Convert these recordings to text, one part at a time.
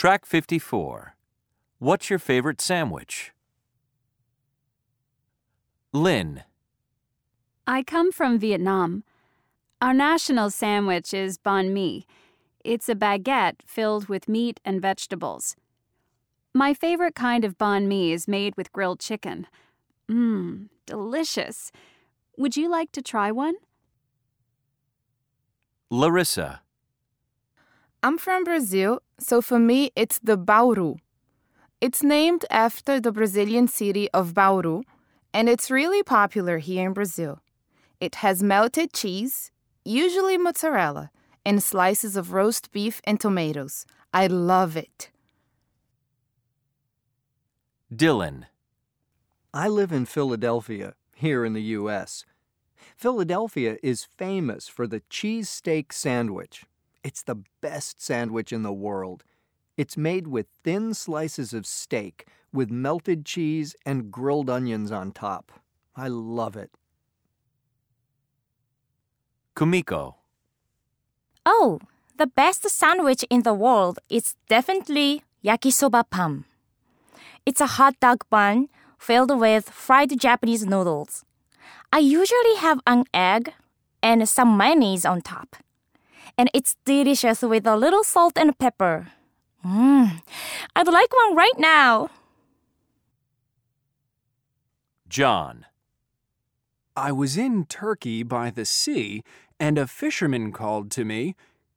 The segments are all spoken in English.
Track 54. What's your favorite sandwich? Lynn. I come from Vietnam. Our national sandwich is banh mi. It's a baguette filled with meat and vegetables. My favorite kind of banh mi is made with grilled chicken. Mmm, delicious. Would you like to try one? Larissa. I'm from Brazil, so for me it's the Bauru. It's named after the Brazilian city of Bauru, and it's really popular here in Brazil. It has melted cheese, usually mozzarella, and slices of roast beef and tomatoes. I love it. Dylan. I live in Philadelphia, here in the U.S. Philadelphia is famous for the cheesesteak sandwich. It's the best sandwich in the world. It's made with thin slices of steak with melted cheese and grilled onions on top. I love it. Kumiko. Oh, the best sandwich in the world is definitely yakisoba pan. It's a hot dog bun filled with fried Japanese noodles. I usually have an egg and some mayonnaise on top. And it's delicious with a little salt and pepper. Mmm, I'd like one right now. John. I was in Turkey by the sea, and a fisherman called to me,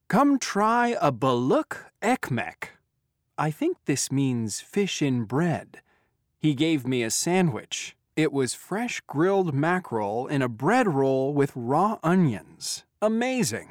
Come try a balık ekmek. I think this means fish in bread. He gave me a sandwich. It was fresh grilled mackerel in a bread roll with raw onions. Amazing.